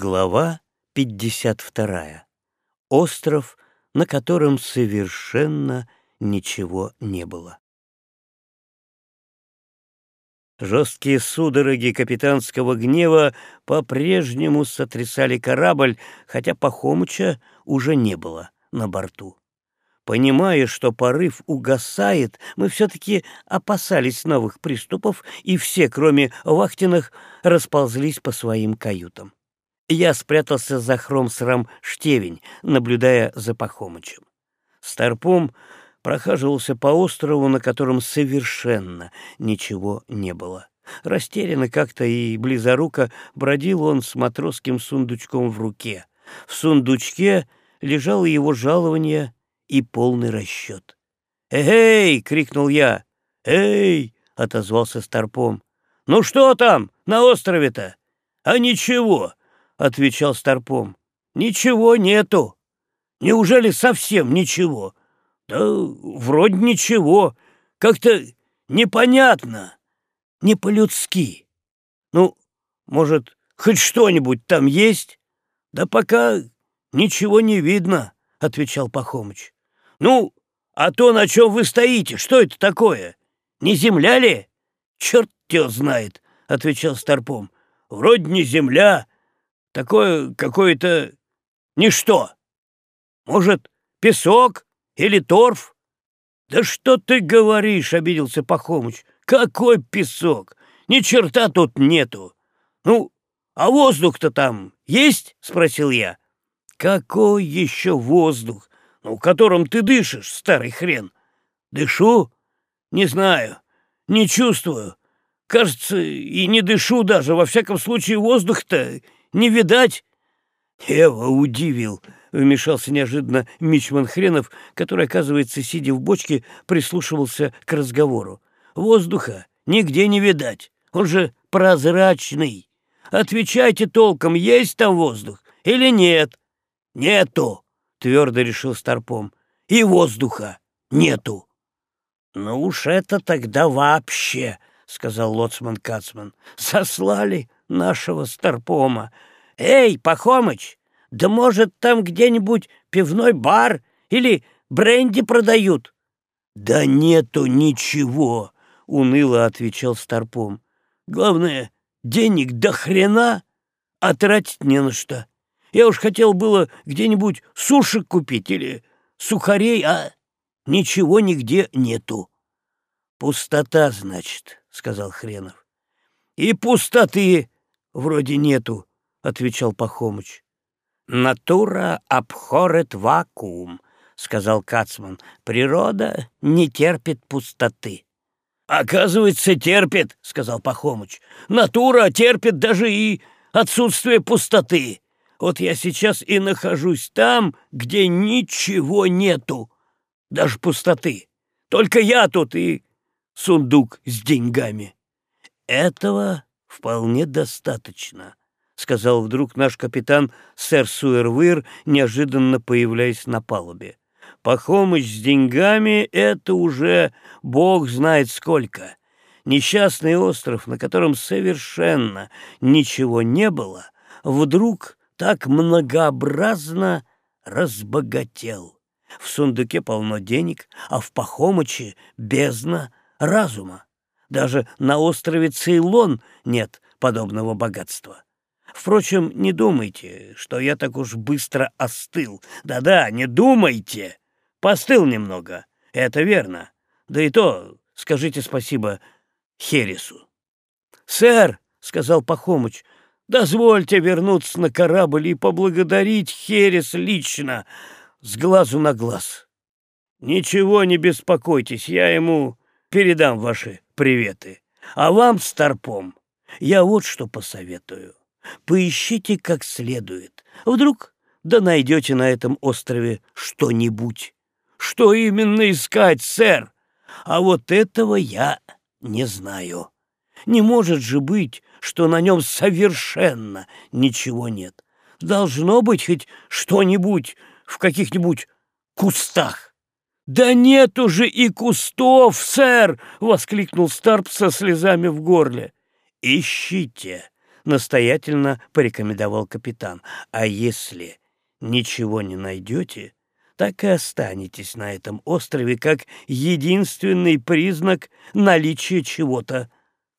Глава 52. Остров, на котором совершенно ничего не было. Жесткие судороги капитанского гнева по-прежнему сотрясали корабль, хотя Пахомыча уже не было на борту. Понимая, что порыв угасает, мы все-таки опасались новых приступов, и все, кроме вахтенных, расползлись по своим каютам. Я спрятался за хром-срам штевень, наблюдая за Пахомычем. Старпом прохаживался по острову, на котором совершенно ничего не было. Растерянно как-то и близоруко бродил он с матросским сундучком в руке. В сундучке лежало его жалование и полный расчет. «Эй!» — крикнул я. «Эй!» — отозвался Старпом. «Ну что там на острове-то?» «А ничего!» — отвечал Старпом. «Ничего нету. Неужели совсем ничего?» «Да вроде ничего. Как-то непонятно, не по-людски. Ну, может, хоть что-нибудь там есть?» «Да пока ничего не видно», — отвечал Пахомыч. «Ну, а то, на чем вы стоите, что это такое? Не земля ли?» «Черт тебя знает», — отвечал Старпом. «Вроде не земля, Такое какое-то ничто. Может, песок или торф? Да что ты говоришь, обиделся Пахомыч. Какой песок? Ни черта тут нету. Ну, а воздух-то там есть? Спросил я. Какой еще воздух? Ну, которым ты дышишь, старый хрен? Дышу? Не знаю. Не чувствую. Кажется, и не дышу даже. Во всяком случае, воздух-то не видать!» «Эва удивил!» — вмешался неожиданно Мичман Хренов, который, оказывается, сидя в бочке, прислушивался к разговору. «Воздуха нигде не видать, он же прозрачный. Отвечайте толком, есть там воздух или нет?» «Нету!» — твердо решил Старпом. «И воздуха нету!» «Ну уж это тогда вообще!» — сказал лоцман Кацман. «Сослали нашего Старпома. Эй, Пахомыч, да может там где-нибудь пивной бар или бренди продают? Да нету ничего, уныло отвечал Старпом. Главное, денег до хрена, а тратить не на что. Я уж хотел было где-нибудь сушек купить или сухарей, а ничего нигде нету. Пустота, значит, сказал Хренов. И пустоты вроде нету, — отвечал Пахомыч. «Натура обхорет вакуум», — сказал Кацман. «Природа не терпит пустоты». «Оказывается, терпит», — сказал Пахомыч. «Натура терпит даже и отсутствие пустоты. Вот я сейчас и нахожусь там, где ничего нету, даже пустоты. Только я тут и сундук с деньгами». «Этого вполне достаточно», — сказал вдруг наш капитан сэр Суэрвир, неожиданно появляясь на палубе. «Пахомыч с деньгами — это уже бог знает сколько. Несчастный остров, на котором совершенно ничего не было, вдруг так многообразно разбогател. В сундуке полно денег, а в Пахомыче бездна разума. Даже на острове Цейлон нет подобного богатства. Впрочем, не думайте, что я так уж быстро остыл. Да-да, не думайте. Постыл немного, это верно. Да и то скажите спасибо Хересу. «Сэр», — сказал Пахомыч, — «дозвольте вернуться на корабль и поблагодарить Херес лично, с глазу на глаз». «Ничего не беспокойтесь, я ему передам ваши приветы. А вам, старпом, я вот что посоветую. Поищите как следует. Вдруг да найдете на этом острове что-нибудь. Что именно искать, сэр? А вот этого я не знаю. Не может же быть, что на нем совершенно ничего нет. Должно быть хоть что-нибудь в каких-нибудь кустах. «Да нет уже и кустов, сэр!» — воскликнул Старп со слезами в горле. «Ищите, настоятельно порекомендовал капитан. «А если ничего не найдете, так и останетесь на этом острове как единственный признак наличия чего-то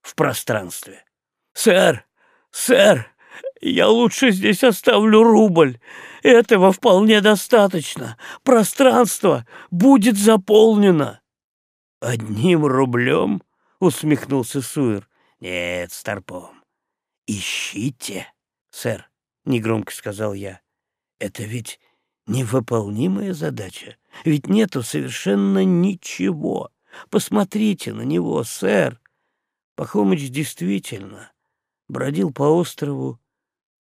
в пространстве». «Сэр! Сэр! Я лучше здесь оставлю рубль. Этого вполне достаточно. Пространство будет заполнено». «Одним рублем?» — усмехнулся Суэр. «Нет, Старпом, ищите, сэр», — негромко сказал я. «Это ведь невыполнимая задача, ведь нету совершенно ничего. Посмотрите на него, сэр». Пахомыч действительно бродил по острову,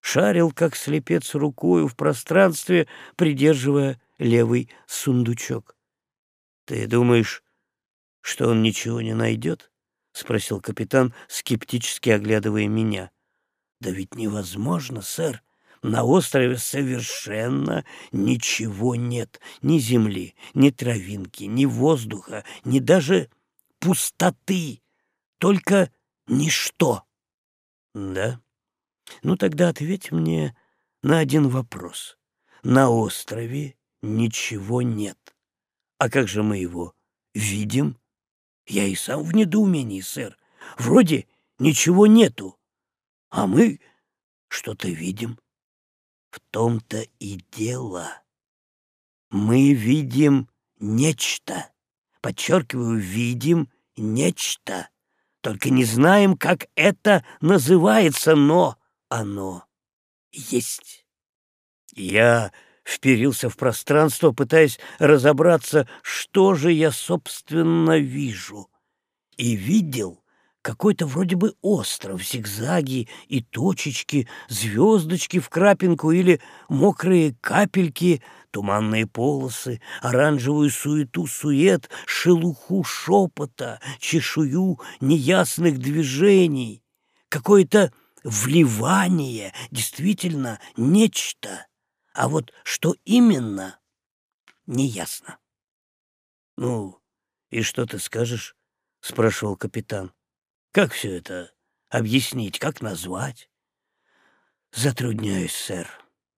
шарил, как слепец, рукою в пространстве, придерживая левый сундучок. «Ты думаешь, что он ничего не найдет?» — спросил капитан, скептически оглядывая меня. «Да ведь невозможно, сэр. На острове совершенно ничего нет. Ни земли, ни травинки, ни воздуха, ни даже пустоты. Только ничто». «Да? Ну тогда ответь мне на один вопрос. На острове ничего нет. А как же мы его видим?» Я и сам в недоумении, сэр. Вроде ничего нету, а мы что-то видим. В том-то и дело. Мы видим нечто. Подчеркиваю, видим нечто. Только не знаем, как это называется, но оно есть. Я вперился в пространство, пытаясь разобраться, что же я, собственно, вижу. И видел какой-то вроде бы остров, зигзаги и точечки, звездочки в крапинку или мокрые капельки, туманные полосы, оранжевую суету-сует, шелуху шепота, чешую неясных движений, какое-то вливание, действительно нечто — а вот что именно, неясно. — Ну, и что ты скажешь? — спрашивал капитан. — Как все это объяснить, как назвать? — Затрудняюсь, сэр.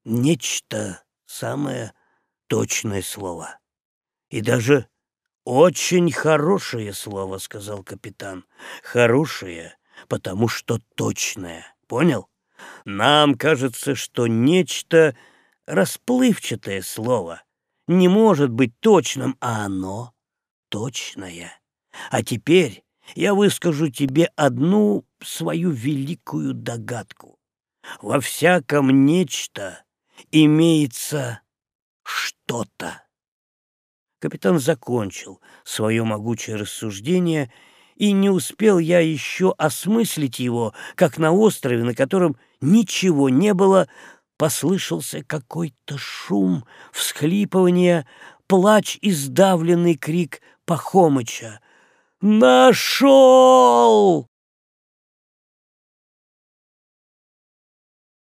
Нечто самое точное слово. И даже очень хорошее слово, — сказал капитан. Хорошее, потому что точное. Понял? Нам кажется, что нечто расплывчатое слово, не может быть точным, а оно точное. А теперь я выскажу тебе одну свою великую догадку. Во всяком нечто имеется что-то. Капитан закончил свое могучее рассуждение, и не успел я еще осмыслить его, как на острове, на котором ничего не было, послышался какой-то шум, всхлипывание, плач и сдавленный крик Пахомыча. «Нашел!»